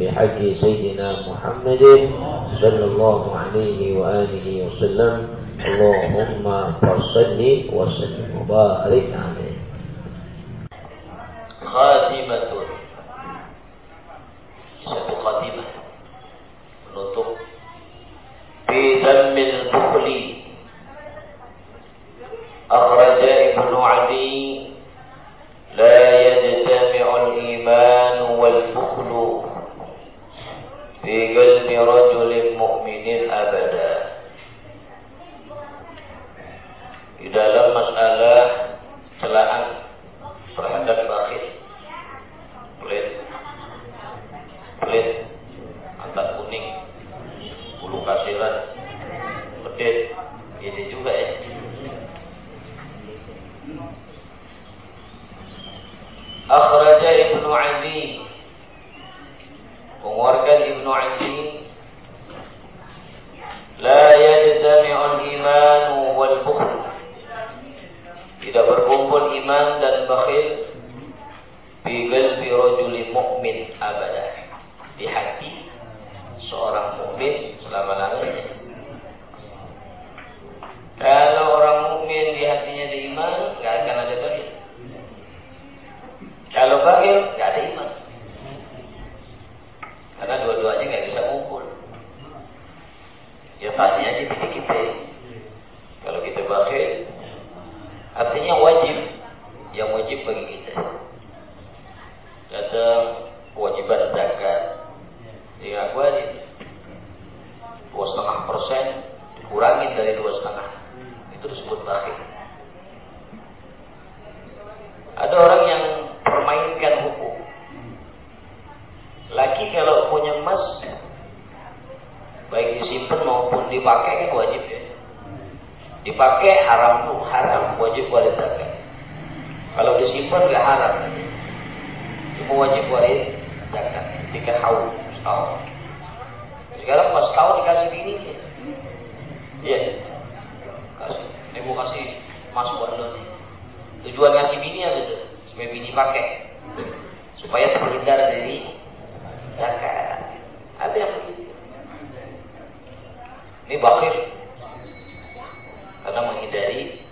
بحق سيدنا محمد صلى الله عليه وآله وسلم اللهم فصل وسلم وبارك عليه خاتمة satu khatimah menutup fi dhammil bukhli ibnu adi la yajtami'u al-iman wal bukhlu fi qalbi rajulin mu'minin abada di dalam masalah celaan terhadap bakhil pelit pelit mata kuning bulu kasiran pedit ini juga ya akhraja ibnu Adi mengeluarkan ibnu Adi la yajtami'u al-iman wal bukhl tidak berkumpul iman dan bakhil fi qalbi rajulin mu'min abada di hati seorang mukmin selama-lamanya. Kalau orang mukmin di hatinya ada iman, nggak akan ada bakhil. Kalau bakhil, nggak ada iman. Karena dua-duanya nggak bisa ngumpul. Ya tanya aja diri kita. Kalau kita bakhil, artinya wajib. Yang wajib bagi kita. Datang kewajiban zakat. Ya wajib. Dua setengah persen dikurangin dari dua setengah. Itu disebut bakhil. Ada orang yang permainkan hukum. Laki kalau punya emas, baik disimpan maupun dipakai kan wajib ya. Dipakai haram tuh, haram wajib wajib zakat. Kalau disimpan nggak haram nanti. Cuma wajib wajib zakat. Tiga haul setahun. Sekarang pas tahun dikasih bini ya. Iya. Kasih. Ini mau kasih emas buat lo nih. Tujuan ngasih bini apa tuh? Supaya bini pakai. Supaya terhindar dari zakat. Ada yang begitu. Ini bakir. Karena menghindari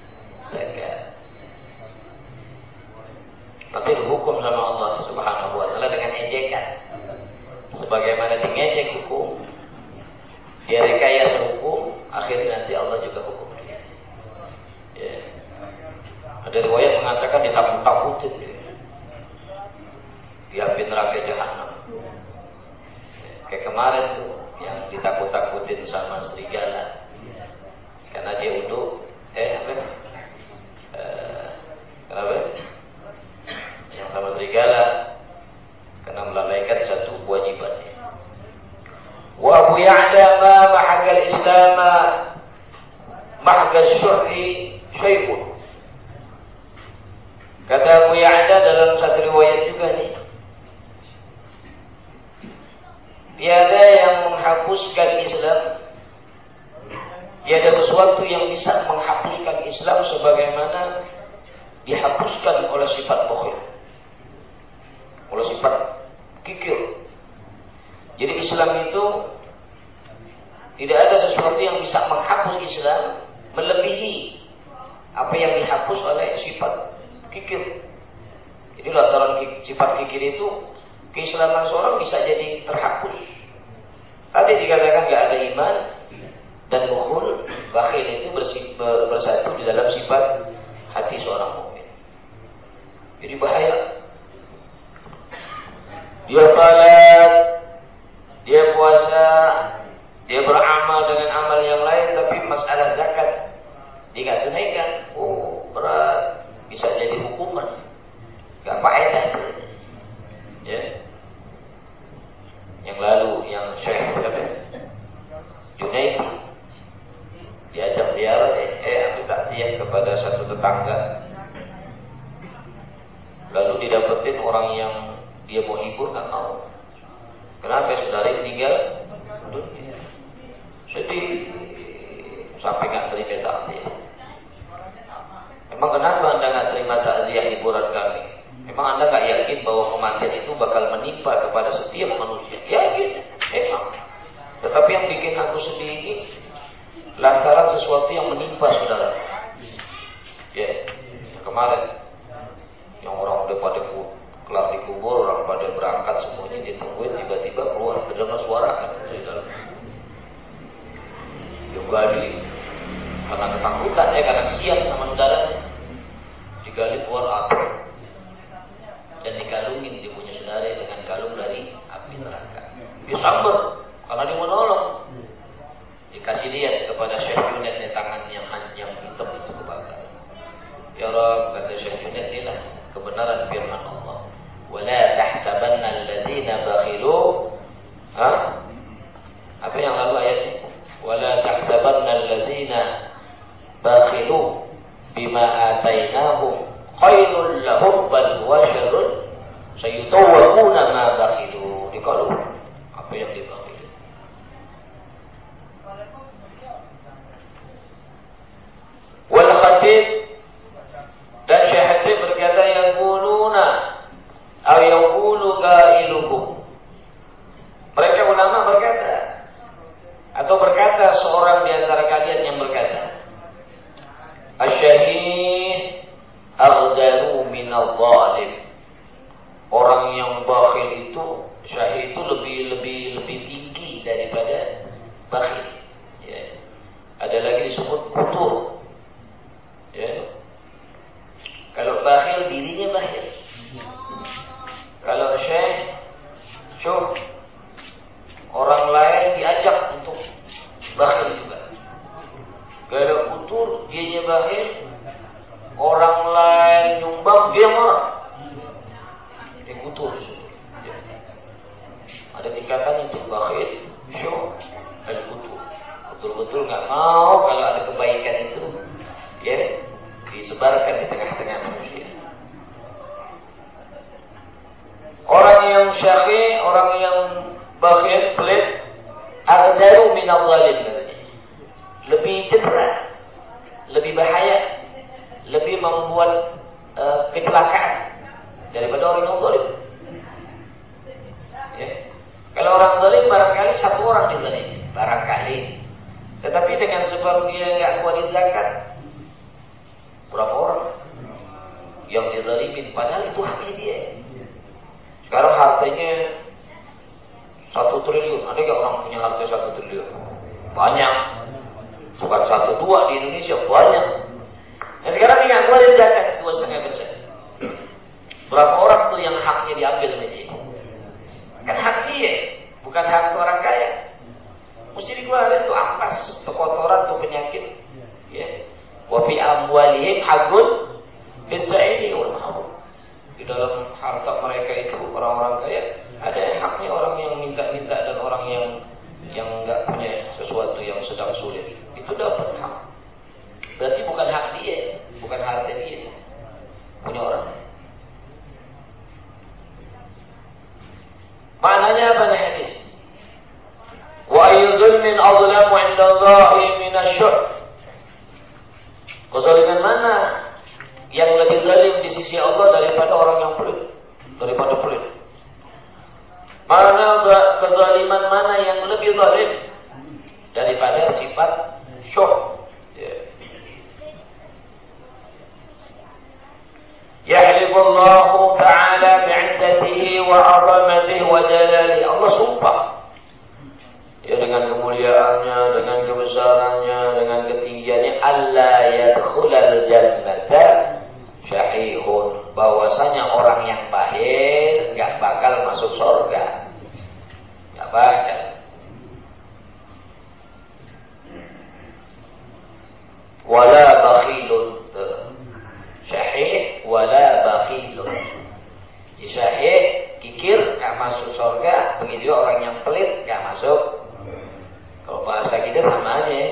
zakat. Tapi hukum sama Allah Subhanahu wa taala dengan ejekan. Sebagaimana mengejek hukum, dia rekayasa hukum, akhirnya nanti Allah juga hukum dia. Ya. Ada riwayat mengatakan ditakut-takutin dia. Di api neraka jahanam. Kayak kemarin tuh yang ditakut-takutin sama serigala. Karena dia uduk, eh apa? Eh, kenapa? Yang sama serigala karena melalaikan satu kewajiban. Wa Abu Ya'la ma mahakal Islam mahakal syuhi syai'un. Kata Abu Ya'la dalam satu riwayat juga nih. Tiada yang menghapuskan Islam Tiada sesuatu yang bisa menghapuskan Islam sebagaimana dihapuskan oleh sifat bakhil. Oleh sifat kikir. Jadi Islam itu tidak ada sesuatu yang bisa menghapus Islam melebihi apa yang dihapus oleh sifat kikir. Jadi lantaran sifat kikir itu keislaman seorang bisa jadi terhapus. Tadi dikatakan nggak ada iman dan bukhul, bakhil itu bersatu di dalam sifat hati seorang mukmin. Jadi bahaya. Dia salat, dia puasa, dia beramal dengan amal yang lain, tapi masalah zakat dia nggak tunaikan. Oh berat, bisa jadi hukuman. Gak faedah itu. Ya. Yang lalu yang Syekh siapa? Junaidi diajak dia eh ambil takziah kepada satu tetangga. Lalu didapetin orang yang dia mau hibur nggak mau. Kenapa saudara tinggal? Dunia sedih. Sampai nggak terima takziah. Emang kenapa anda nggak terima takziah hiburan kami emang anda nggak yakin bahwa kematian itu bakal menimpa kepada setiap manusia yakin emang tetapi yang bikin aku sedih ini lantaran sesuatu yang menimpa saudara. Ya, kemarin yang orang udah pada kelar dikubur, orang pada berangkat semuanya ditungguin tiba-tiba keluar terdengar suara kan dari dalam. Digali karena ketakutan ya karena kesian sama saudaranya. Digali keluar api dan dikalungin dia punya saudara dengan kalung dari api neraka. Dia sabar karena dia menolong dikasih lihat kepada Syekh Junaid di tangan yang yang hitam itu kebakar. Ya Rabb, kata Syekh Junaid inilah kebenaran firman Allah. Wala tahsabanna alladziina bakhilu ha? Apa yang lalu ayatnya? Wala tahsabanna alladziina bakhilu bima atainahum khairul lahum bal huwa syarrun sayutawwaquna ma bakhilu. Dikalu apa yang dibakhilu Wal khatib dan Syekh berkata yang quluna atau yang qailuhum. Mereka ulama berkata atau berkata seorang di antara kalian yang berkata Asyahid aghdaru min zalim Orang yang bakhil itu syahid itu lebih lebih lebih tinggi daripada bakhil. Ya. Ada lagi disebut kutur. Ya. Kalau bakhil dirinya bakhil. Kalau syekh, syuh, orang lain diajak untuk bakhil juga. Kalau utur dianya bakhil, orang lain nyumbang dia marah. Dia kutur. Ya. Ada tingkatan untuk bakhil, syuh, dan kutur. Betul-betul nggak mau kalau ada kebaikan itu, ya disebarkan di tengah-tengah manusia. Orang yang syakhi, orang yang bakhil, pelit, agdaru min zalim katanya. Lebih cedera, lebih bahaya, lebih membuat uh, kecelakaan daripada orang yang zalim. Ya. Kalau orang zalim barangkali satu orang dizalim, barangkali. Tetapi dengan sebab dia nggak kuat zakat, Berapa orang yang dizalimin padahal itu haknya dia. Sekarang hartanya satu triliun. Ada nggak orang punya harta satu triliun? Banyak. Bukan satu dua di Indonesia banyak. Nah sekarang ingat keluarin zakat dua setengah persen. Berapa orang tuh yang haknya diambil sama dia? Kan hak dia, bukan hak orang kaya. Tuh ampas, tuh kotoran, tuh penyakit. Ya. Wa fi amwalihim haqqun bisaidi wal mahrum. Di dalam harta mereka itu orang-orang kaya ada haknya orang yang minta-minta dan orang yang yang nggak punya sesuatu yang sedang sulit. Itu dapat hak. Berarti bukan hak dia, bukan harta dia. Punya orang. Maknanya apa nih ayyudun min azlamu inda Allahi min asyuh Kezaliman mana yang lebih zalim di sisi Allah daripada orang yang pelit? Daripada pelit. Mana kezaliman mana yang lebih zalim daripada sifat syuh? Ya. يحلف الله تعالى بعزته وعظمته وجلاله Allah sumpah besarnya dengan ketinggiannya Allah yadkhulal jannata syahihun. Bahwasanya orang yang baik nggak bakal masuk surga. Nggak bakal. Wala bakhilun. Syahih wala bakhilun. Syahih kikir nggak masuk surga. Begitu orang yang pelit nggak masuk kalau bahasa kita sama aja. Pelit,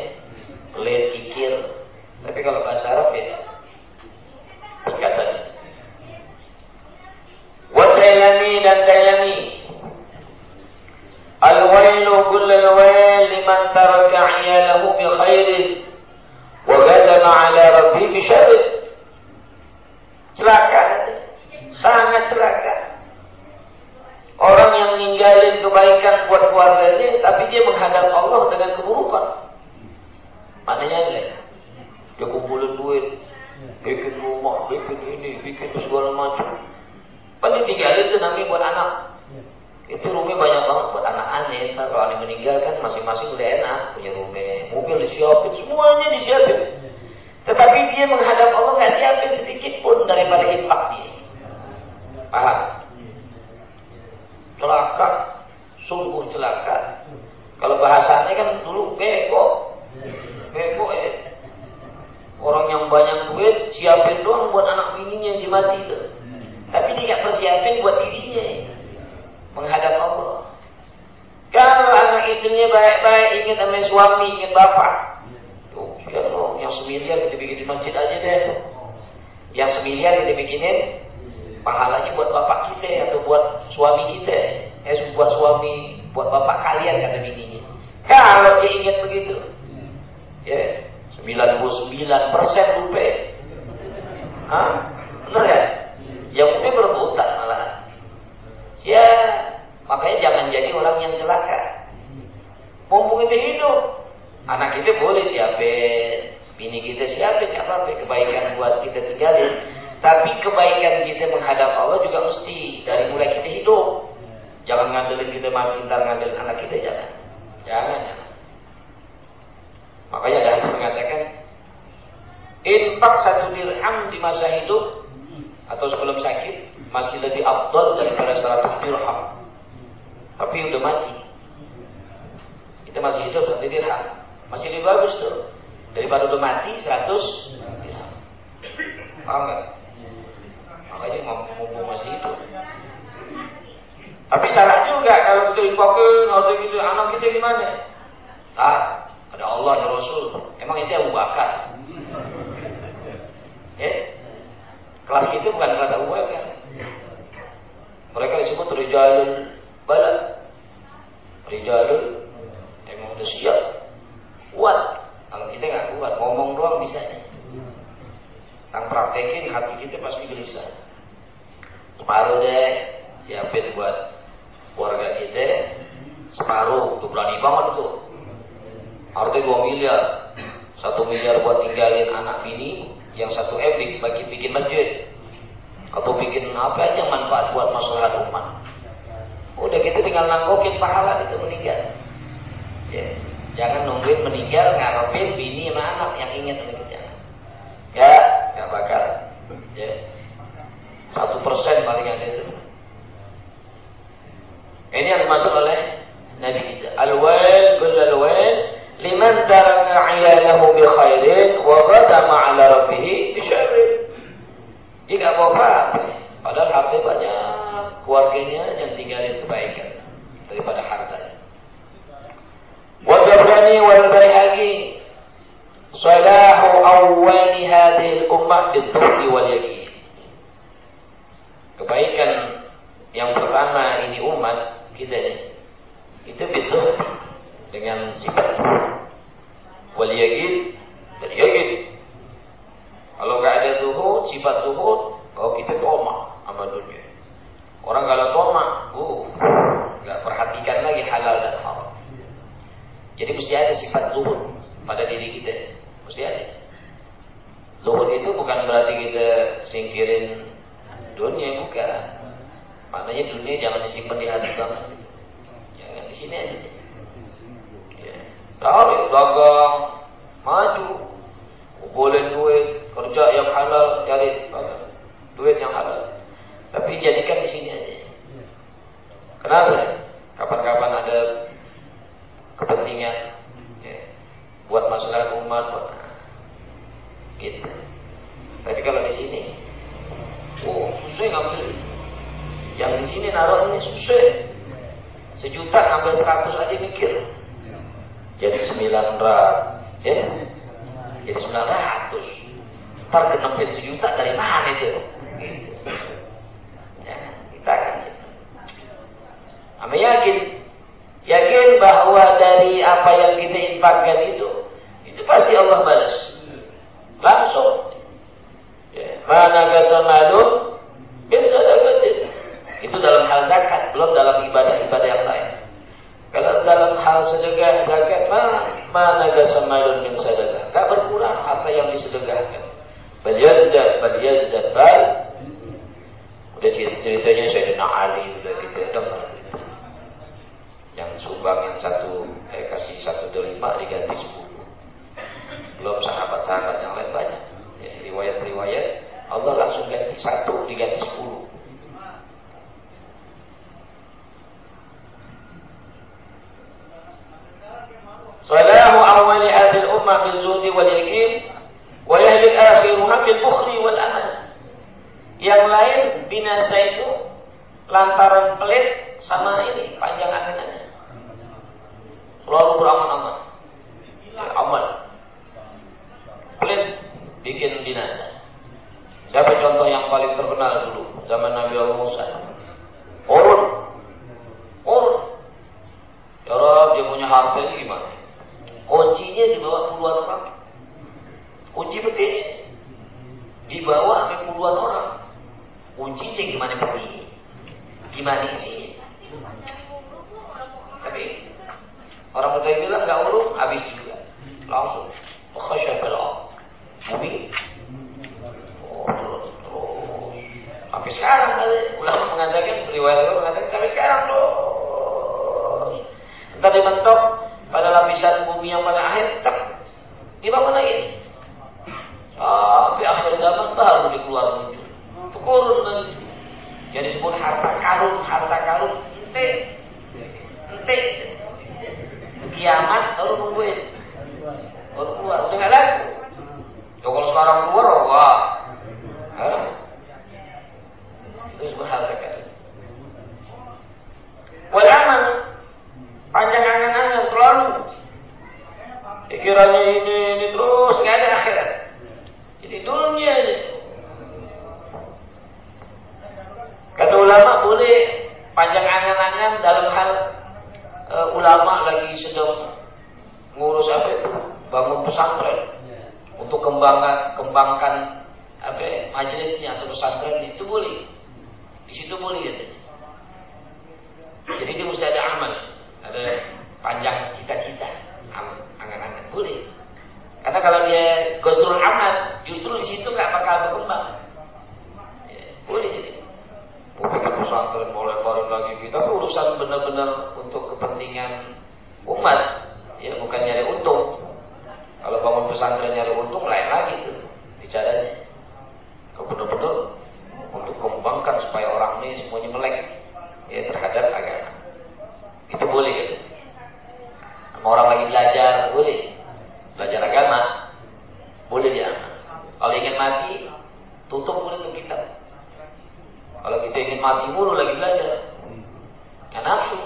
artinya dua miliar. Satu miliar buat tinggalin anak bini yang satu M bagi bikin masjid. Atau bikin apa aja manfaat buat masyarakat umat udah kita tinggal nangkokin pahala itu meninggal. Ya. jangan nungguin meninggal ngarepin bini sama anak yang ingat jangan ya nggak bakal. Ya. Satu persen paling ada itu. Ini yang dimaksud oleh Nabi kita. Al-wail kull al-wail liman taraka ayalahu bi khairin wa ghadama ala rabbih bi syarrin. Jika apa-apa, padahal harta banyak, keluarganya yang tinggalin kebaikan daripada harta. Wa Tabrani wal Baihaqi salahu awwali hadhihi al-ummah bid-dhuhri wal yaqin. Kebaikan yang pertama ini umat kita itu betul dengan sifat wal yakin dan yakin kalau nggak ada zuhud sifat zuhud oh kita toma sama dunia orang kalau toma uh nggak perhatikan lagi halal dan haram jadi mesti ada sifat zuhud pada diri kita mesti ada zuhud itu bukan berarti kita singkirin dunia bukan. Maknanya dunia jangan disimpan di hati banget. Jangan di sini aja. Ya. Tahu dagang kepentingan ya, buat masalah umat buat gitu tapi kalau di sini oh susah ngambil yang di sini naruh ini susah sejuta ngambil seratus aja mikir jadi sembilan ratus ya jadi sembilan ratus ntar kenepit sejuta dari mana itu gitu. ya, kita akan Kami yakin yakin bahwa dari apa yang kita infakkan itu itu pasti Allah balas langsung ya. mana kasamalun bin sadaqatin itu dalam hal zakat belum dalam ibadah-ibadah yang lain kalau dalam hal sedekah zakat mana mana kasamalun bin sadaqah tak berkurang apa yang disedekahkan bal yazdad bal yazdad bal udah ceritanya saya Ali udah kita dengar yang sumbangin satu eh, kasih satu delima diganti sepuluh belum sahabat-sahabat yang lain banyak ya, riwayat-riwayat Allah langsung ganti satu diganti sepuluh Salahu awali yakin wa yahlik akhiruha bil bukhli wal amal. Yang lain binasa itu lantaran pelit sama ini panjang angan-angan. Selalu beramal-amal. Ya, amal. Pelit bikin binasa. Siapa contoh yang paling terkenal dulu zaman Nabi Allah Musa? Urun. Urun. Ya Rab, dia punya harta gimana? Kuncinya dibawa puluhan orang. Kunci begini. Dibawa sampai puluhan orang. Kuncinya gimana begini? Gimana isinya? Tapi Orang kata bilang nggak urung, habis juga. Langsung. Bumi. Oh, terus, terus. Sampai sekarang kali. Ulama mengatakan, riwayat mengatakan, sampai sekarang terus. Entah dibentuk pada lapisan bumi yang pada akhir, cek. Dibangun lagi. Sampai akhir zaman baru dikeluar muncul. Turun nanti. Jadi disebut harta karun, harta karun. Ente. Ente kiamat baru nungguin baru keluar udah nggak laku ya kalau sekarang keluar wah Hah? itu berharga kali wal amal panjang angan-angan selalu. Pikirannya ini ini terus nggak ada akhirat. Jadi dunia aja kata ulama boleh panjang angan-angan dalam hal uh, ulama lagi sedang ngurus apa itu? Bangun pesantren. Untuk kembangkan kembangkan apa majelisnya atau pesantren itu boleh di situ boleh gitu. jadi dia mesti ada amal ada panjang cita-cita angan-angan boleh karena kalau dia gosrul amal justru di situ nggak bakal berkembang ya, boleh jadi mau bikin pesantren mau lebarin lagi kita urusan untuk kepentingan umat ya bukan nyari untung kalau bangun pesantren nyari untung lain lagi tuh bicaranya kalau benar-benar untuk kembangkan supaya orang ini semuanya melek ya terhadap agama itu boleh gitu sama orang lagi belajar boleh belajar agama boleh dia kalau ingin mati tutup boleh tuh kitab kalau kita ingin mati mulu lagi belajar, ya nafsu.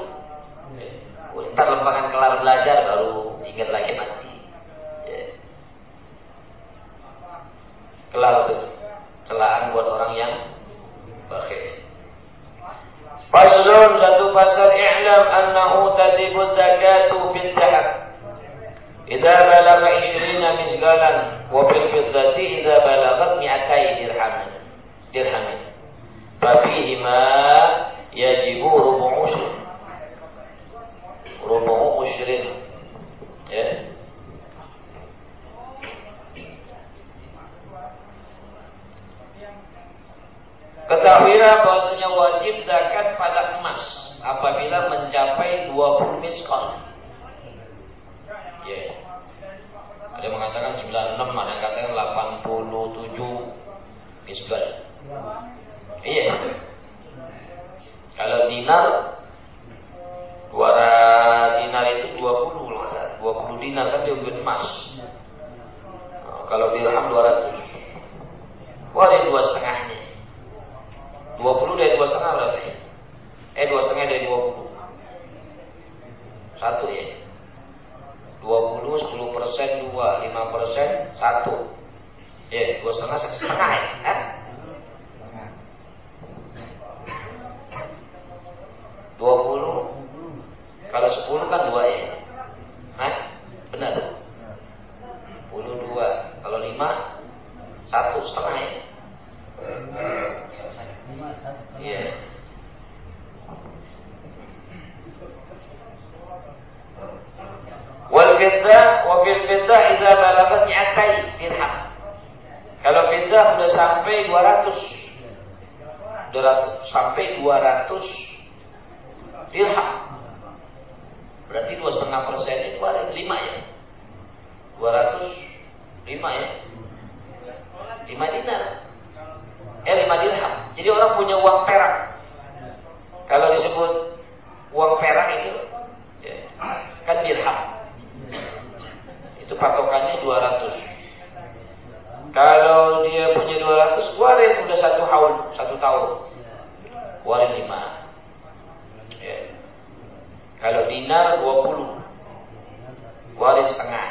Ya. Ntar lembakan kelar belajar baru ingat lagi mati. Ya. Kelar itu celaan buat orang yang bakhil. Faslun satu pasal i'lam annahu tadibu zakatu bil zahab. Idza balagha mislalan wa bil fiddati idza balagat mi'atai dirhamin. Dirhamin. Fa fihi ma yajibu rubu' ushrin. Rubu' ushrin. Ya. Ketahuilah bahwasanya wajib zakat pada emas apabila mencapai 20 mis dinar dua dinar itu 20 loh. 20 dinar kan dia duit emas. Nah, kalau dirham 200. Wah, ada dua setengahnya. 20 dari dua setengah berarti? Eh, dua setengah dari 20. Satu ya. 20, 10 persen, 2, 5 persen, 1. Ya, dua setengah, setengah ya. Eh? Dua puluh, kalau sepuluh kan dua ya. Hah? Benar. Puluh dua. Kalau lima, satu setengah ya. Iya. Wal fiddah wa fil fiddah idza balagat mi'atai dirham. Kalau fiddah sudah sampai 200 200 sampai 200 dirham. Berarti dua setengah persen itu ada lima ya. 200 lima ya. Lima dinar. Eh lima dirham. Jadi orang punya uang perak. Kalau disebut uang perak itu ya, kan dirham itu patokannya 200 kalau dia punya 200 keluarin udah satu tahun satu tahun keluarin 5 ya. kalau dinar 20 keluarin setengah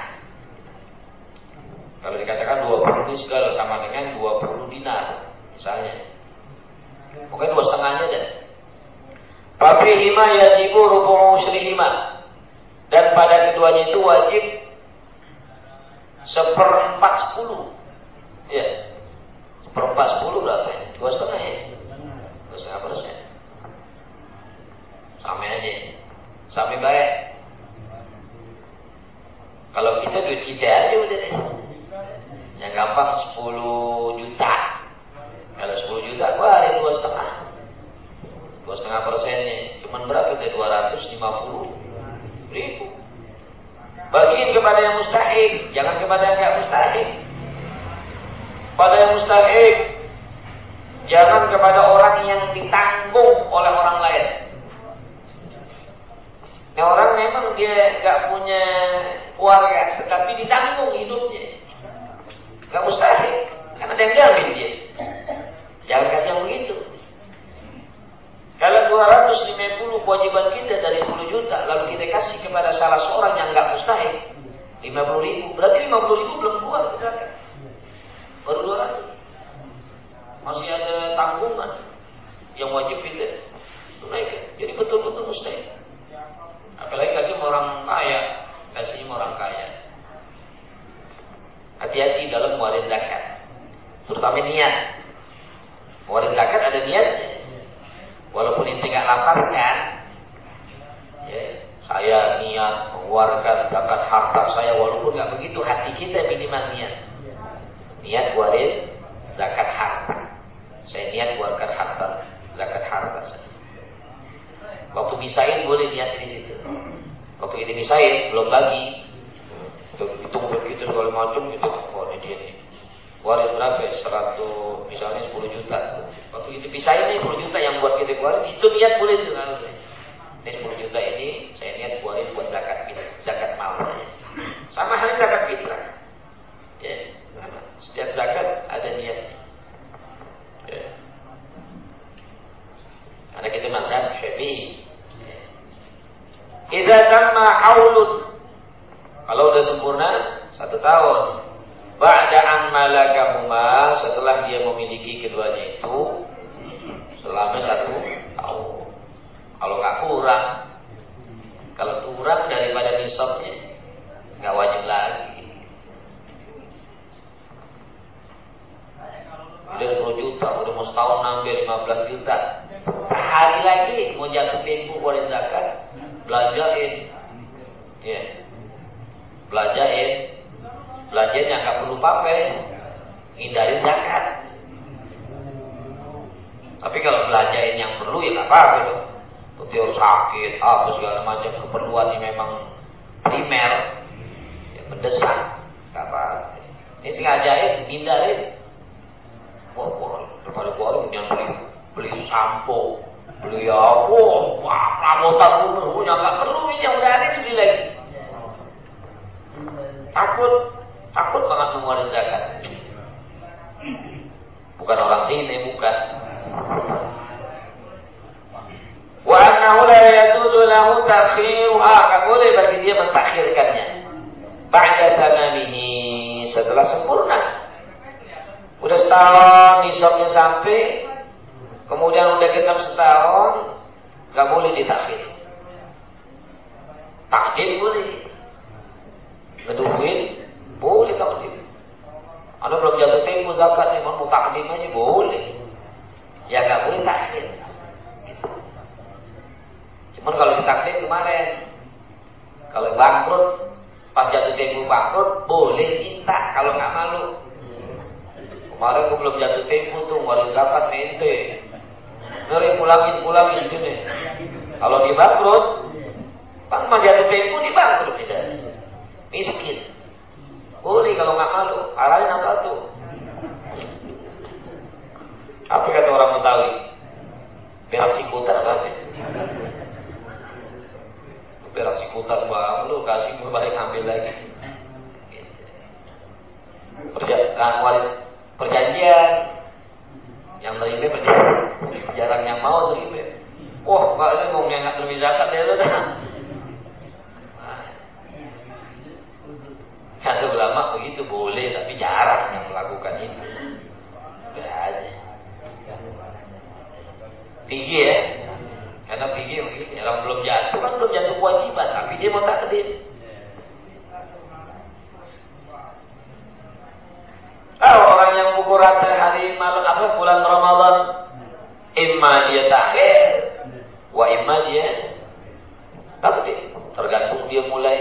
kalau dikatakan 20 ini segala sama dengan 20 dinar misalnya pokoknya dua setengahnya deh Fafihima yajibu rubu'u usrihima dan pada keduanya itu wajib seperempat sepuluh. Ya. Seperempat sepuluh berapa ya? Dua setengah ya? Dua setengah persen. Sama aja. Sama baik. Kalau kita duit kita aja udah deh. Yang gampang sepuluh juta. Kalau sepuluh juta, wah ada dua setengah. Dua setengah persennya. Cuman berapa itu? Dua ratus lima puluh ribu. Bagiin kepada yang mustahik, jangan kepada yang tidak mustahik. Pada yang mustahik, jangan kepada orang yang ditanggung oleh orang lain. Nah, orang memang dia nggak punya keluarga, tetapi ditanggung hidupnya. Nggak mustahik, karena ada yang jamin dia. Jangan kasih yang begitu. Kalau 250 kewajiban kita dari 10 juta, lalu kita kasih kepada salah seorang yang nggak mustahil, 50 ribu, berarti 50 ribu belum keluar. Baru 200. Masih ada tanggungan yang wajib kita tunaikan. Jadi betul-betul mustahil. Apalagi kasih orang kaya, kasih orang kaya. Hati-hati dalam warid zakat. Terutama niat. Warid zakat ada niatnya. Walaupun inti nggak lapaskan, ya, saya niat mengeluarkan zakat harta saya walaupun nggak begitu hati kita minimal niat. Niat waris zakat harta. Saya niat keluarkan harta, zakat harta saya. Waktu bisain boleh niat di situ. Waktu ini bisain belum bagi. Hitung begitu segala macam gitu. Oh ini dia nih keluarin berapa ya? 100 misalnya 10 juta. Waktu itu bisa ini 10 juta yang buat kita keluarin, itu niat boleh itu kan. Ini 10 juta ini saya niat keluarin buat zakat zakat mal saja. Sama halnya zakat fitrah. Ya, setiap zakat ada niatnya. Ya. Karena kita mazhab Syafi'i. Ya. Idza tamma haulun kalau udah sempurna satu tahun Ba'da malakahuma setelah dia memiliki keduanya itu selama satu tahun. Kalau nggak kurang, kalau kurang daripada nisabnya nggak wajib lagi. Udah 10 juta, udah mau setahun ngambil 15 juta. Sehari lagi mau jatuh tempo boleh zakat, belanjain. Ya. Yeah. Belanjain Belajar yang nggak perlu pakai, hindarin zakat. Tapi kalau belajarin yang perlu ya nggak apa-apa dong. Betul sakit, apa segala macam keperluan yang memang primer, ya mendesak, nggak apa-apa. Ini sengajain, hindarin. Wah, wah, daripada gua yang beli beli sampo, beli apa, wah, ramotan bener, punya nggak perlu ini yang udah ada dibeli lagi. Takut, takut banget mengeluarkan zakat. Bukan orang sini, bukan. Wa annahu la yajuzu lahu ta'khiruha. Enggak boleh bagi dia mentakhirkannya. Tamamihi. Setelah sempurna. Udah setahun nisabnya sampai. Kemudian udah genap setahun. Enggak boleh ditakhir. Takdim boleh. Kedudukin boleh takdim. Anda belum jatuh tempo zakat nih, mau takdim aja boleh. Ya nggak boleh takhir. Cuman kalau ditakdir kemarin, kalau bangkrut, pas jatuh tempo bangkrut, boleh minta kalau nggak malu. Kemarin gue belum jatuh tempo tuh, ngeluarin zakat mente. Ngeri pulangin, pulangin gini. Kalau di bangkrut, kan masih jatuh tempo di bangkrut bisa. Miskin. Boleh kalau nggak malu, arahin apa tuh? Apa kata orang Betawi? Berak sikutan apa? Perak sikutan bang lu kasih gue balik ambil lagi. Perjanjian waris perjanjian. Yang terima perjanjian. Jarang yang mau terima. Wah pak ini mau nggak lebih zakat ya lu dah. Kata ulama begitu boleh, tapi jarang yang melakukan itu. Tidak aja. Tinggi ya, karena pikir orang belum jatuh kan belum jatuh kewajiban, tapi dia mau takdim. Oh, orang yang buku rata hari malam apa bulan Ramadan, imma dia takhir, wa imma dia takdim. Tergantung dia mulai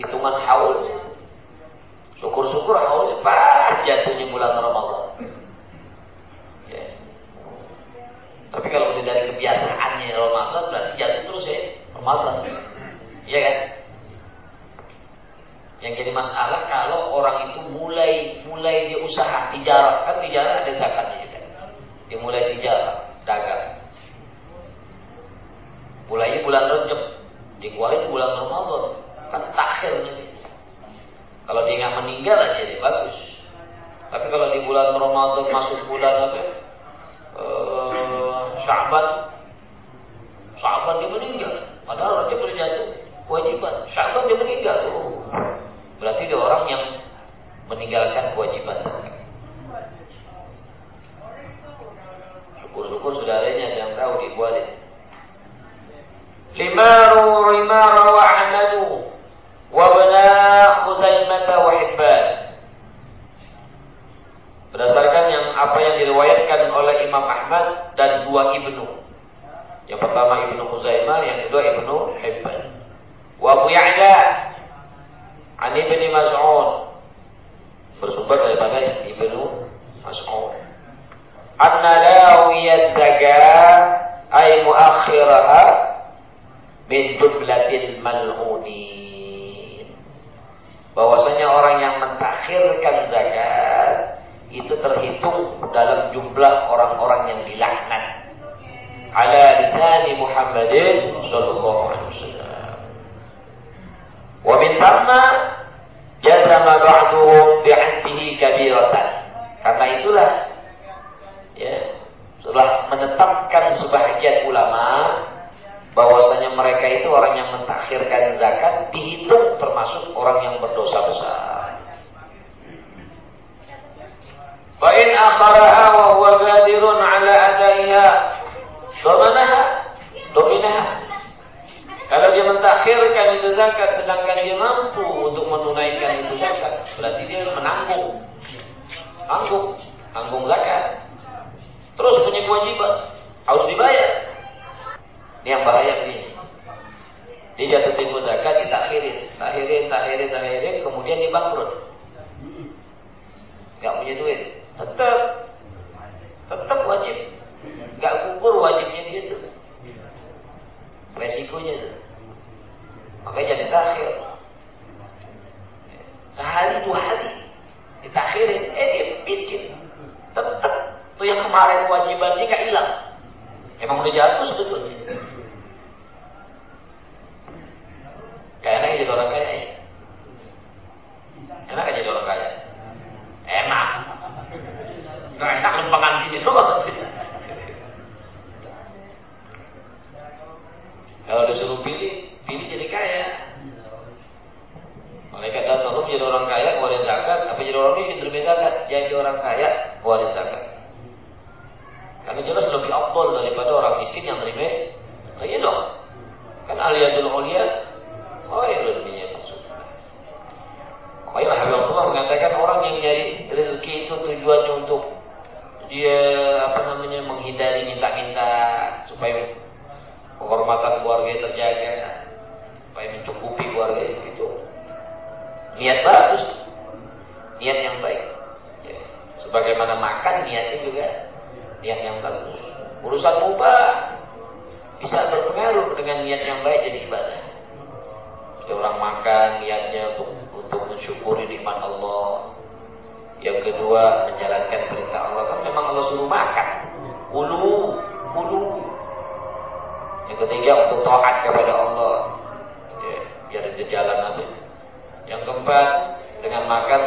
hitungan haulnya. Syukur-syukur haulnya pas jatuhnya bulan Ramadan. Tapi kalau dari kebiasaannya Ramadan berarti jatuh terus ya Ramadan. Iya kan? Yang jadi masalah kalau orang itu mulai mulai dia usaha tijarah kan tijarah ada zakatnya juga. Dia mulai tijarah dagang. Mulainya bulan Rajab, dikeluarin bulan Ramadan kan takhir nanti. Kalau dia nggak meninggal aja dia bagus. Tapi kalau di bulan Ramadan masuk bulan apa? Uh, Syaban Syaban dia meninggal. Padahal Rajab boleh jatuh. Kewajiban. Syaban dia meninggal. Oh. berarti dia orang yang meninggalkan kewajiban. Syukur-syukur saudaranya yang tahu dibuat limaru rimara wa ahmadu wa bana wa hibban. Berdasarkan yang apa yang diriwayatkan oleh Imam Ahmad dan dua ibnu. Yang pertama ibnu Huzaimah, yang kedua ibnu Hibban. Wa Abu Ya'la an ibni Mas'ud bersumber daripada ibnu Mas'ud. Anna lawiyat zakat ay muakhiraha min jumlatil mal'unin. Bahwasanya orang yang mentakhirkan zakat itu terhitung dalam jumlah orang-orang yang dilaknat ala lisani Muhammadin sallallahu alaihi wasallam. Wa min thamma jazama ba'duhum bi'antihi kabiratan. Karena itulah ya, setelah menetapkan sebahagian ulama bahwasanya mereka itu orang yang mentakhirkan zakat dihitung termasuk orang yang berdosa besar. فإن أخرها وهو قادر على أدائها domana domina Kalau dia mentakhirkan itu zakat sedangkan dia mampu untuk menunaikan itu zakat, berarti dia menanggung. Tanggung, tanggung zakat. Terus punya kewajiban, harus dibayar. Ini yang bahaya begini. Dia jatuh zakat, ditakhirin, takhirin, takhirin, takhirin, kemudian dibangkrut bangkrut. Punya duit. Tetap, tetap wajib nggak gugur wajibnya dia tuh. Resikonya itu. Makanya jadi takhir. Sehari dua hari ditakhirin, eh dia miskin. Tetap tuh yang kemarin kewajibannya nggak hilang. Emang udah jatuh sebetulnya. Kayaknya enak jadi orang kaya ya. Enak aja jadi orang kaya. Enak. Nah enak lempengan sini semua. Orang miskin terima zakat. Jadi orang kaya keluarin zakat. Karena jelas lebih abdul daripada orang miskin yang terima. Iya dong. Kan aliyadul ulia khairun min Makanya Habibullah mengatakan orang yang nyari rezeki itu tujuannya untuk dia apa namanya menghindari minta-minta supaya kehormatan keluarga terjaga, supaya mencukupi keluarga itu. Niat bagus, niat yang baik. Ya. Sebagaimana makan niatnya juga niat yang bagus. Urusan mubah bisa berpengaruh dengan niat yang baik jadi ibadah. Seorang makan niatnya untuk untuk mensyukuri nikmat Allah. Yang kedua menjalankan perintah Allah kan memang Allah suruh makan. Ulu, ulu. Yang ketiga untuk taat kepada Allah. Ya, biar jalan apa? Yang keempat dengan makan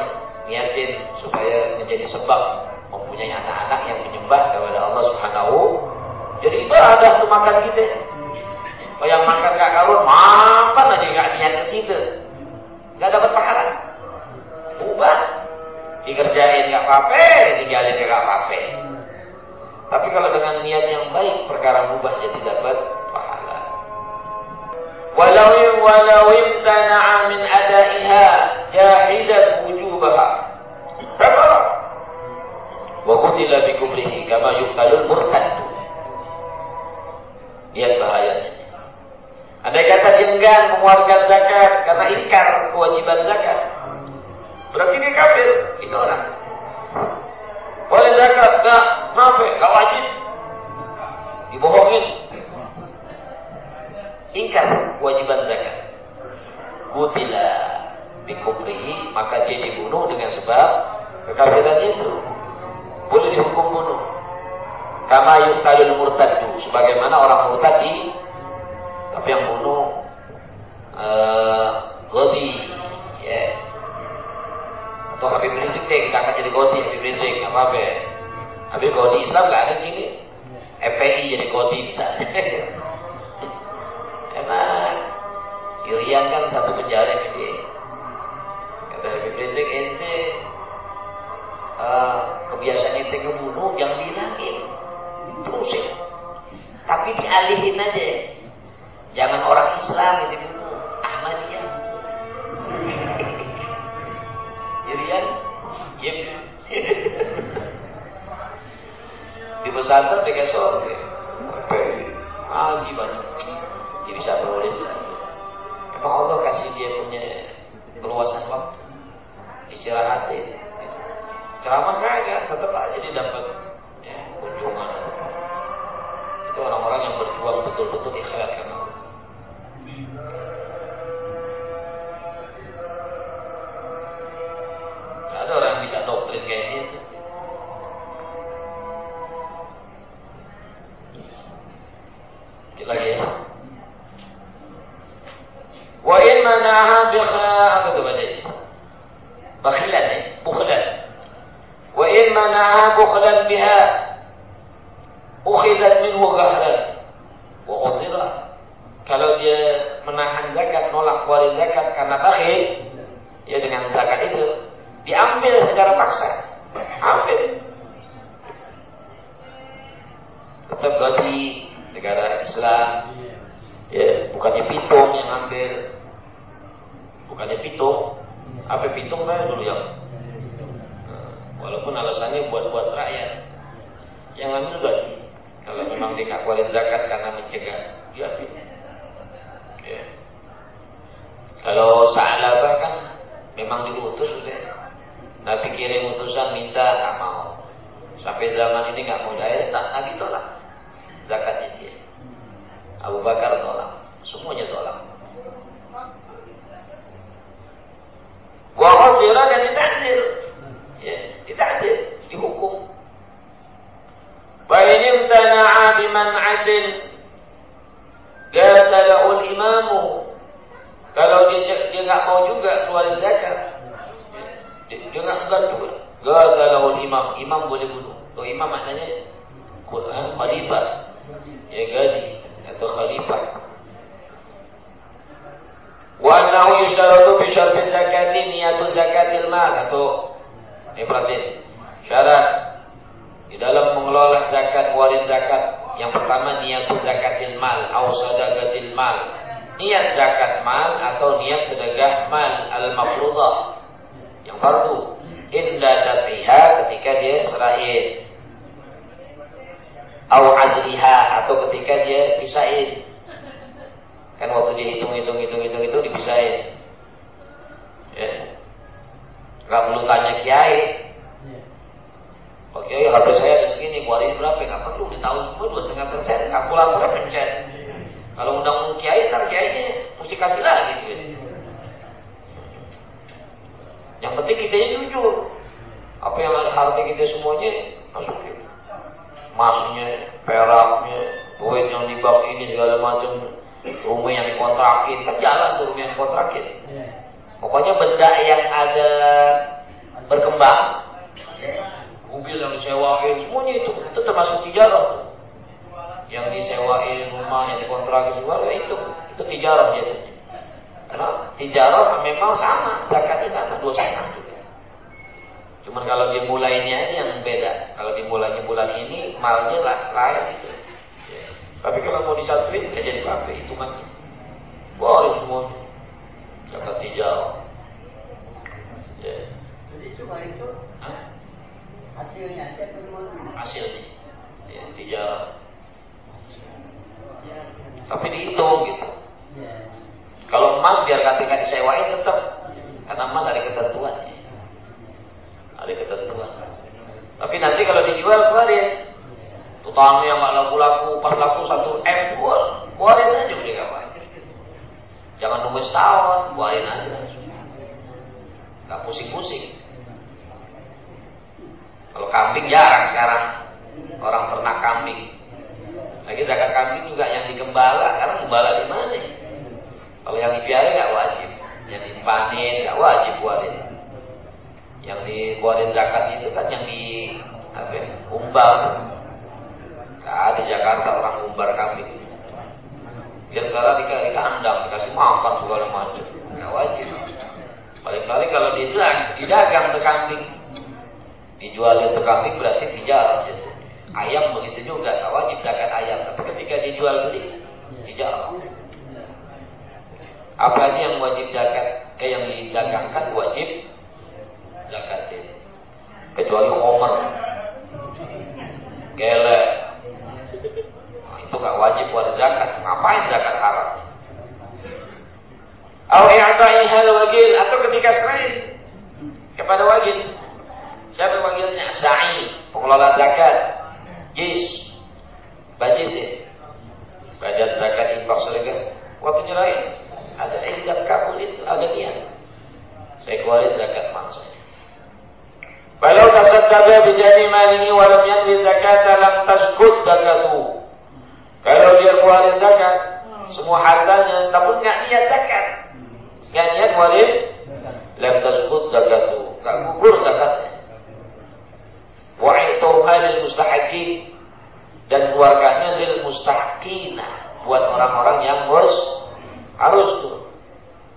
niatin supaya menjadi sebab mempunyai anak-anak yang menyembah kepada Allah Subhanahu. Jadi ibadah tuh makan kita. Oh, yang makan gak karun, makan aja gak niat ke situ. Gak dapat pahala. Ubah. Dikerjain gak apa-apa, ditinggalin gak apa-apa. Tapi kalau dengan niat yang baik, perkara mubah jadi dapat pahala. Walau walau imtana'a min adaiha jahidan wujubaha. Qutila bi kufrihi kama yuqtalul murtad. Lihat bahayanya. Andai kata dia enggan mengeluarkan zakat karena ingkar kewajiban zakat. Berarti dia kafir, itu orang. Boleh zakat, enggak, sampai, enggak wajib. Dibohongin. Ingkar kewajiban zakat. Kutila bikufrihi, maka dia dibunuh dengan sebab kekafiran itu. Boleh dihukum bunuh. Kama yuktalul murtadu, sebagaimana orang murtad di tapi yang bunuh uh, Godi ya. Atau Habib Rizik deh kita akan jadi Godi Habib Rizik apa apa Habib Godi Islam nggak ada di sini. FPI jadi Godi bisa. Emang Sirian kan satu penjara ini kata Habib Rizik ente uh, kebiasaan ente ngebunuh yang bilangin terusin tapi dialihin aja. Jangan orang Islam itu dulu. Ahmadiyah. Irian, iya. Di pesantren kesor, ah gimana? Jadi bisa nulis Emang Allah kasih dia punya istirahatin. Ceramah kagak, tetap aja dia dapat ya, kunjungan. Itu orang-orang yang berjuang betul-betul ikhlas karena Bukhlan biha ukhidat minhu ghahran wa udhira. Kalau dia menahan zakat, nolak keluarin zakat karena bakhil, ya dengan zakat itu diambil secara paksa. Ambil. Tetap ganti negara Islam. Ya, bukannya pitung yang ambil. Bukannya pitung. Apa pitung kan dulu yang alasannya buat-buat rakyat. Yang ambil ganti. Kalau memang keluarin zakat karena mencegah, diambil. Ya. Kalau Sa'labah kan memang diutus sudah Nabi kirim utusan minta nggak mau. Sampai zaman ini nggak mau tak Nabi tolak zakatnya dia. Abu Bakar tolak, semuanya tolak. Wa ujira dan ditakdir. Ya, ditakdir, dihukum. In imtana'a biman'atin qatalahu al-imamu. Kalau dia dia nggak mau juga keluarin zakat, dia nggak gantung. Gagalahul imam. Imam boleh bunuh. Oh imam maknanya khalifah. Ya gaji atau khalifah. Wa annahu yushtaratu bi syartin zakati niyatu satu, ini perhatiin. Syarat di dalam mengelola zakat, waris zakat. Yang pertama niat zakatil mal, atau sadaqatil mal. Niat zakat mal atau niat sedekah mal al-mafruḍah. Yang fardu. Inda dafiha ketika dia serahin. Au azliha atau ketika dia pisahin. Kan waktu dia hitung hitung hitung hitung itu dipisahin. Ya. Gak perlu tanya kiai, Oke, HP saya ada segini, buat ini berapa? Gak perlu, di tahun semua dua setengah persen, kalkulatornya pencet. Kalau undang kiai, ntar kiainya mesti kasih lagi gitu. Yang penting kita jujur. Apa yang ada harta kita semuanya masukin. Masnya, peraknya, duit yang di bank ini segala macam, rumah yang dikontrakin, kan jalan tuh rumah yang dikontrakin. Pokoknya benda yang ada berkembang, mobil yang disewain, semuanya itu itu termasuk tijarah. Yang disewain rumah yang dikontrakin semua itu itu tijarah jadi. Karena tijarah memang sama, zakatnya sama dua setengah juga. Cuman kalau dimulainya ini yang beda. Kalau dimulainya bulan ini, malnya lah lain itu. Ya. Tapi kalau mau disatuin, ya jadi berapa hitungannya? Boleh semua. Zakat tijarah. Ya. Jadi cuma itu hasilnya. Hasilnya. Ya, tijarah tapi dihitung gitu. Kalau emas biar ketika disewain tetap karena emas ada ketentuannya ada ketentuan. Tapi nanti kalau dijual keluarin. Tutangnya yang nggak laku-laku. Pas laku satu m keluar. Keluarin aja udah kapan jangan nunggu setahun. Keluarin aja. Nggak pusing-pusing kambing jarang sekarang orang ternak kambing. Lagi zakat kambing juga yang digembala, karena gembala di mana? Kalau yang dipiara nggak wajib, yang dipanen nggak wajib buatin. Yang dibuatin zakat itu kan yang di apa? Ya, umbal. Gak di Jakarta orang umbar kambing. Biar kalau dikasih kandang, dikasih makan segala macam, nggak wajib. Paling-paling kalau didagang, didagang ke kambing, Dijual itu kambing berarti dijarah gitu. Ayam begitu juga, tak wajib zakat ayam. Tapi ketika dijual beli, dijarah. Apa ini yang wajib zakat? Eh yang didagangkan wajib zakat. Kecuali homer, gele, nah, itu gak wajib buat zakat. Ngapain zakat haram? Au i'ta'i hal wajib atau ketika selain kepada wajib Siapa yang panggilnya? Sa'i, pengelola zakat. Jis, bajis ya. Badan zakat infak sedekah. Waktu nyerahin, ada ikat kabul itu, ada niat. Saya keluarin zakat maksudnya. Walau tasaddaqa bi jami malihi wa lam yanwi zakat lam tasqut zakatu. Kalau dia keluarin zakat, semua hartanya namun enggak niat zakat. Enggak niat keluarin lam tasqut zakatu. Enggak gugur zakatnya lil mustahaqin dan keluarganya lil mustahqina buat orang-orang yang harus harus tuh.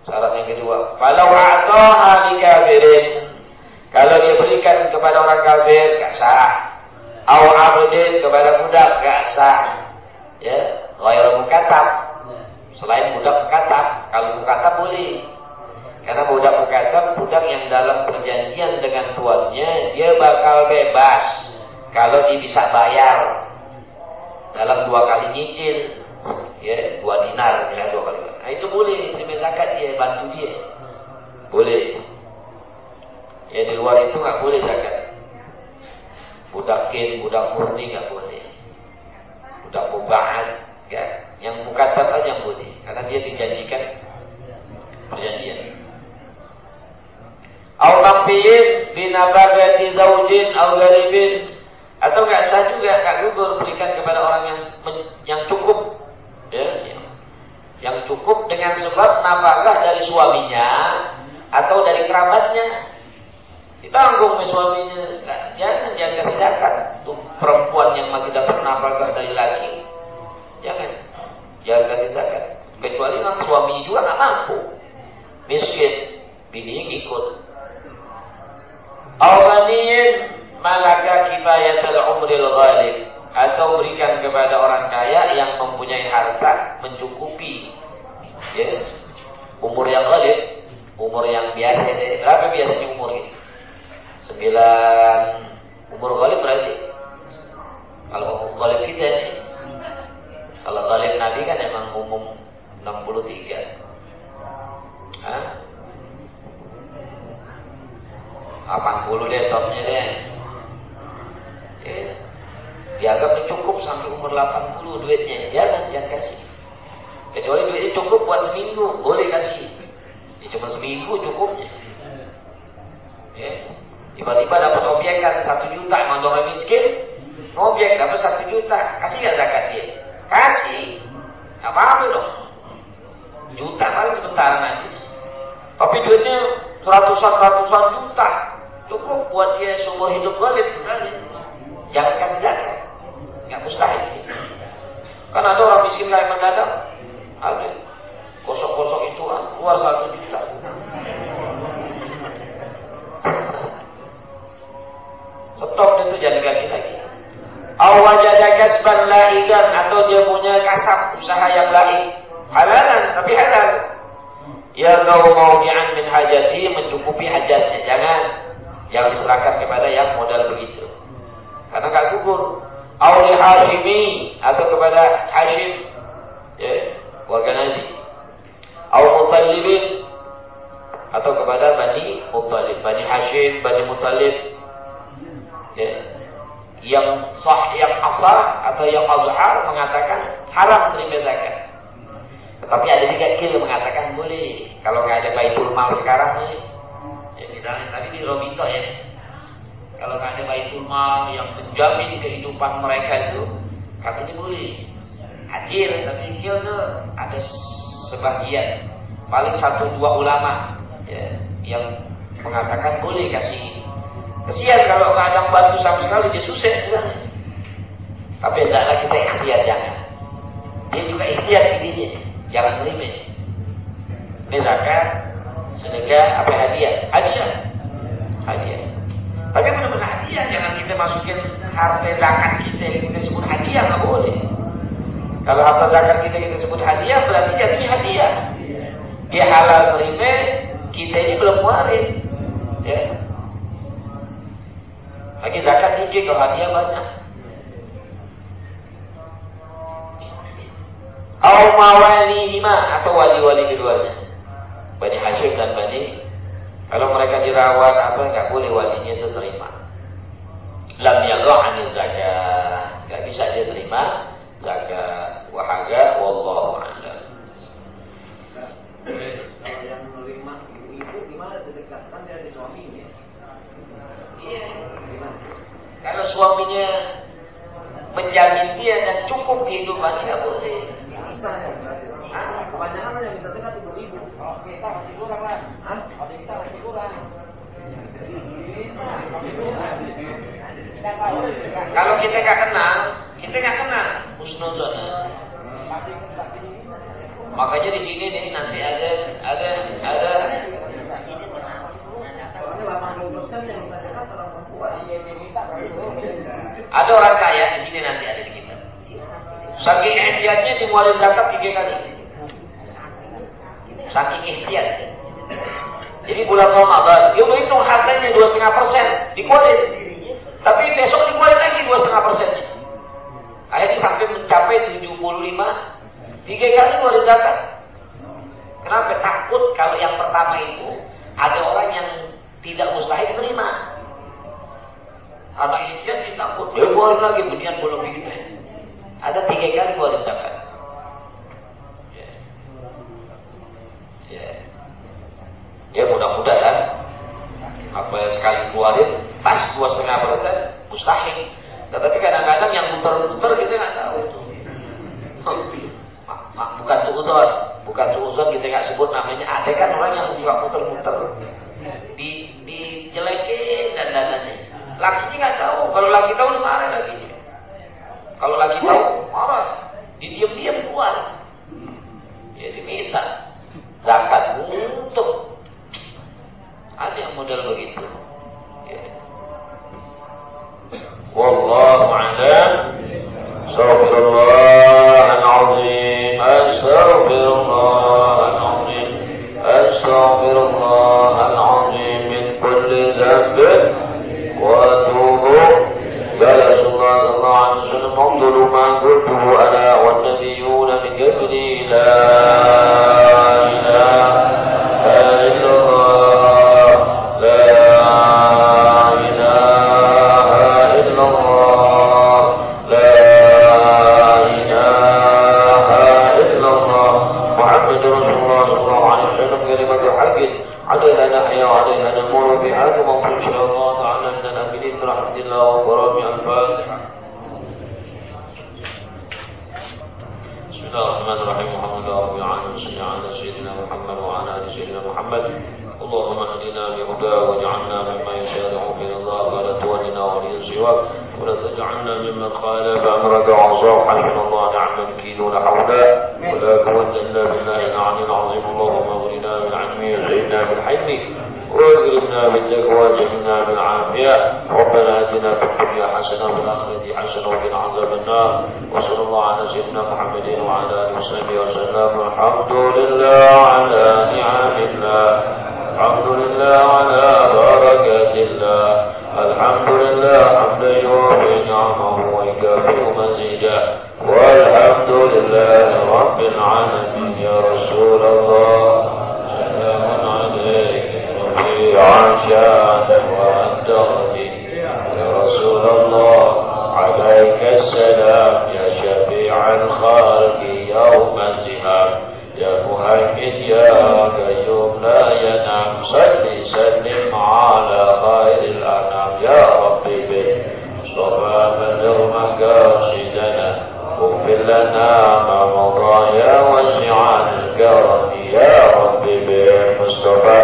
Syarat yang kedua, kalau a'taha li kafirin kalau dia berikan kepada orang kafir gak sah. Au abdin kepada budak gak sah. Ya, ghairu mukatab. Selain budak mukatab, kalau mukatab boleh. Karena budak mukatab budak yang dalam perjanjian dengan tuannya dia bakal bebas kalau dia bisa bayar. Dalam dua kali nyicil. Ya dua dinar ya dua kali nah itu boleh terima zakat dia bantu dia. Boleh. Ya di luar itu nggak boleh zakat. Budak kin budak murni nggak boleh. Budak mubahat ya. Yang mukatab aja boleh karena dia dijanjikan. Perjanjian. Au naqbiyin binabagati zaujin atau enggak sah juga enggak gugur berikan kepada orang yang yang cukup. Ya, yang, yang cukup dengan sebab nafkah dari suaminya atau dari kerabatnya. Ditanggung oleh suaminya. Enggak, jangan jangan zakat untuk perempuan yang masih dapat nafkah dari laki. Jangan. Jangan kasih zakat. Kecuali memang suaminya juga nggak mampu. Miskin bini ikut. Awaniyin malaka kifayatul umril ghalib. Atau berikan kepada orang kaya yang mempunyai harta mencukupi. Ya. Umur yang ghalib umur yang biasa. Berapa biasanya umur ini? Sembilan. Umur ghalib berapa sih? Kalau umur ghalib kita ini kalau ghalib nabi kan emang umum 63 Hah? 80 deh topnya deh. Ya. Dianggap cukup sampai umur 80 duitnya. Jangan, jangan kasih. Kecuali duitnya cukup buat seminggu, boleh kasih. Ya, cuma seminggu cukupnya. Ya. Tiba-tiba dapat objekan satu juta, emang orang miskin, ngobjek dapat satu juta, kasih nggak zakat dia? Kasih, apa apa dong? Juta paling sebentar nanti. Tapi duitnya ratusan ratusan juta, Cukup buat dia seumur hidup walid Jangan kasih zakat. Nggak mustahil. Kan ada orang miskin lain mendadak. Ada. Kosong-kosong itu kan keluar satu juta. Stop itu jangan dikasih lagi. Awajada kasban laigan atau dia punya kasab usaha yang lain. Halalan tapi halal. Ya kau mau min hajati mencukupi hajatnya. Jangan yang diserahkan kepada yang modal begitu. Karena gak gugur. Auli Hashimi atau kepada Hashim ya, warga Nabi. Au Muttalibin atau kepada Bani Muttalib, Bani Hashim, Bani Muttalib. Ya. Yang sah, yang asal atau yang azhar mengatakan haram terima zakat. Tetapi ada juga kil mengatakan boleh. Kalau nggak ada baitul mal sekarang nih, Ya, misalnya tadi di Robito ya, kalau ada baitul mal yang menjamin kehidupan mereka itu, katanya boleh. Hadir, tapi itu ada sebagian, paling satu dua ulama ya, yang mengatakan boleh kasih. Kesian kalau nggak ada bantu sama sekali dia susah misalnya. Tapi hendaklah kita ikhtiar jangan. Dia juga ikhtiar dirinya, jangan limit. Ini sedekah apa hadiah? Hadiah. Hadiah. Tapi benar-benar hadiah, jangan kita masukin harta zakat kita yang kita sebut hadiah nggak boleh. Kalau harta zakat kita kita sebut hadiah berarti jadinya hadiah. Dia halal terima, kita ini belum waris. Ya. Lagi zakat dikit kalau hadiah banyak. Au mawalihima atau wali-wali keduanya. Bani Hashim dan Bani kalau mereka dirawat apa nggak boleh walinya itu terima. Lam yagha anil zakat. Nggak bisa dia terima zakat. Wahaga wallahu a'lam. Yang menerima ibu gimana didekatkan dari suaminya? Iya. Kalau suaminya menjamin dia dan cukup kehidupannya nggak boleh. Bisa ya berarti. Kebanyakan yang minta dekat ibu-ibu. Oh, kita masih kurang lah. Hah? Kalau kita masih kurang. Kalau kita nggak kenal, kita nggak kenal husnuzon. Makanya di sini nih nanti ada ada ada ada orang kaya di sini nanti ada di kita. Saking ihtiyatnya dimulai zakat tiga kali. Saking ikhtiar. Jadi bulan Ramadan, dia menghitung hartanya dua setengah persen, dikualin. Tapi besok dikualin lagi dua setengah persen. Akhirnya sampai mencapai 75, tiga kali keluar zakat. Kenapa? Takut kalau yang pertama itu ada orang yang tidak mustahil menerima. Karena ikhtiar dia takut, dia keluarin lagi, kemudian belum begitu. Ada tiga kali keluar zakat. Ya, ya mudah-mudahan apa yang sekali keluarin pas dua setengah persen mustahil. Tetapi kadang-kadang yang muter-muter kita nggak tahu itu. bukan suudon, bukan suudon kita nggak sebut namanya. Ada kan orang yang suka muter-muter di dijelekin dan dananya. Lakinya nggak tahu. Kalau laki tahu marah lagi. Kalau laki tahu marah, didiam-diam keluar. Ya diminta zakat untuk Ada yang modal begitu. Ya. Wallahu a'lam. Sallallahu alaihi wasallam. أستغفر الله العظيم من كل ذنب وأتوب قال رسول الله صلى الله عليه وسلم انظروا ما قلته أنا والنبيون من قبلي لا سواك ولا تجعلنا ممن قال أمرك وعصاك حي الله نعم ممكن ولا حول ولا قوة إلا بالله العلي العظيم. اللهم أغننا بالعلم وزينا بالحلم واكرمنا بالتقوى وجعلنا بالعافية. ربنا آتنا في الدنيا حسنة وفي الآخرة حسنة وقنا عذاب النار. وصلى الله على سيدنا محمد وعلى آله وصحبه وسلم. والحمد لله على نعم الله. الحمد لله على بركة الله. الحمد لله حمدا يوافي نعمه ويكافئ مزيدا والحمد لله رب العالمين يا رسول الله. سلام عليك رفيعا شانا وأنت غني يا رسول الله عليك السلام يا شفيع الخالق يوم الزهام يا مهيمن يا قيوم لا ينام. صل سلم على خير الأنام. يا رب به مصطفى بلغ مقاصدنا اغفر لنا ما مضى يا واسع الكرم يا رب به مصطفى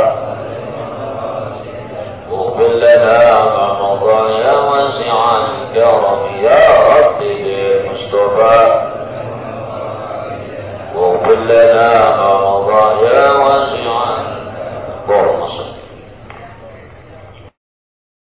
اغفر لنا ما مضى يا واسع الكرم يا رب به مصطفى لنا ما مضى يا واسع